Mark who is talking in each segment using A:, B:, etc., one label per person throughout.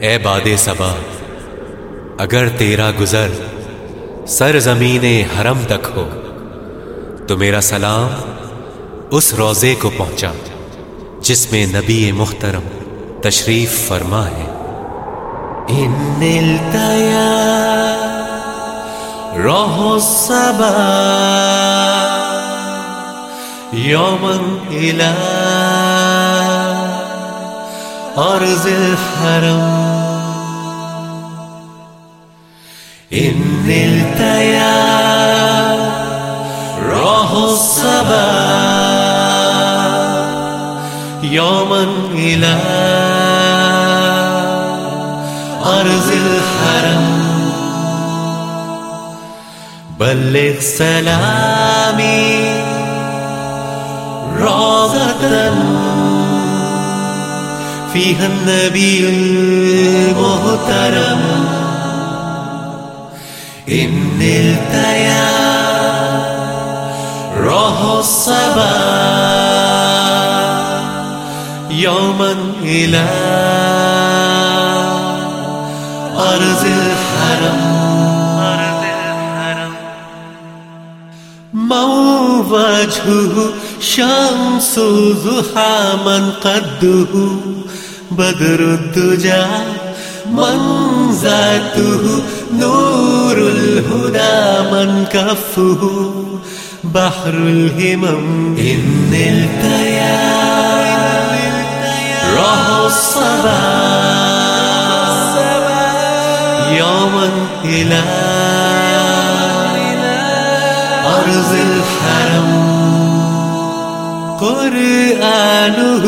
A: اے باد صبا، اگر تیرا گزر سر زمین حرم تک ہو، تو میرا سلام اس روزے کو پہنچا جس میں نبی محترم تشریف فرما ہے۔ روح الى ارض الحرم۔ ان التیا روح الصبا يوما إلى أرض الحرم. بلغ سلامي روضة فيها النبي المحترم. إن التيا روح الصبا يوما إلى أرض الحرم ما وجهه شمس ضحى من قده بدر الدجى من ذاته نور الهدى من كفه بحر الهمم إن التيا روح الصبا يوما إلى أرض الحرم۔ قرآنه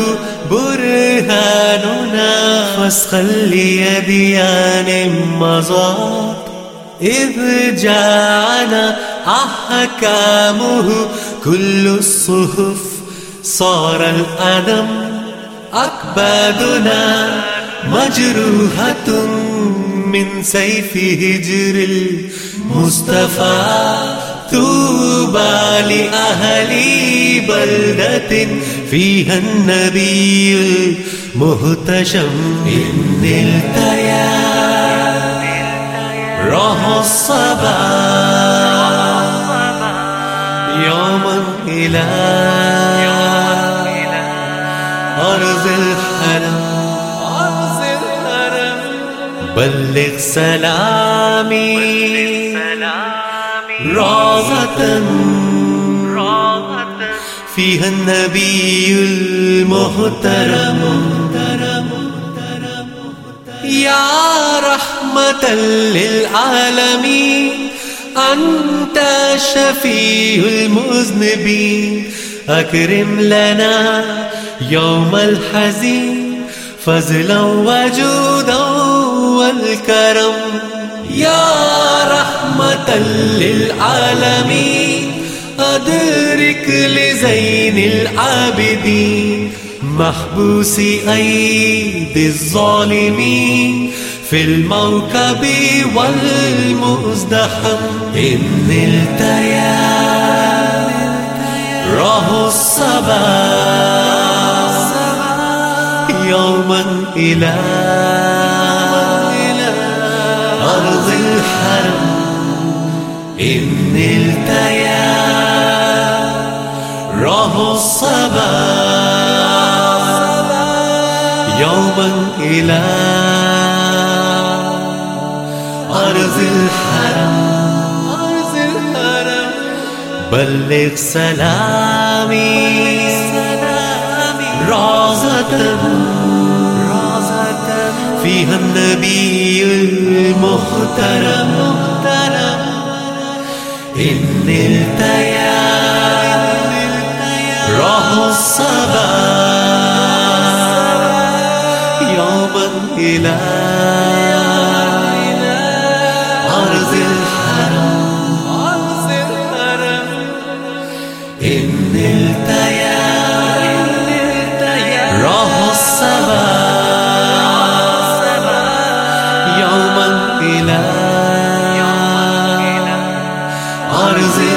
A: برهاننا. فاسخا ليديان مضات إذ جاءنا أحكامه كل الصحف صار الأدم أكبادنا مجروحة من سيف هجر المصطفى توبى لأهل بلدة. فيها النبي المهتشم إن التيا روح الصبا. يوما إلى أرض الحرم بلغ سلامي. روضة فيها النبي المحترم. يا رحمة للعالمين، أنت شفيع المذنبين. أكرم لنا يوم الحزين، فضلا وجودا والكرم. يا رحمة للعالمين أدرك لزين العابدين محبوس أيدي الظالمين في الموكب والمزدحم. إن التيا روح الصبا. يوما إلى أرض الحرم. إن التيا روح الصبا يوما إلى أرض الحرم. بلغ سلامي. روضة فيها النبي المحترم. إن التيا راه سبا یوم إلى عرض الحرم عرض الحرم إن نلت يا راه عرض الحرم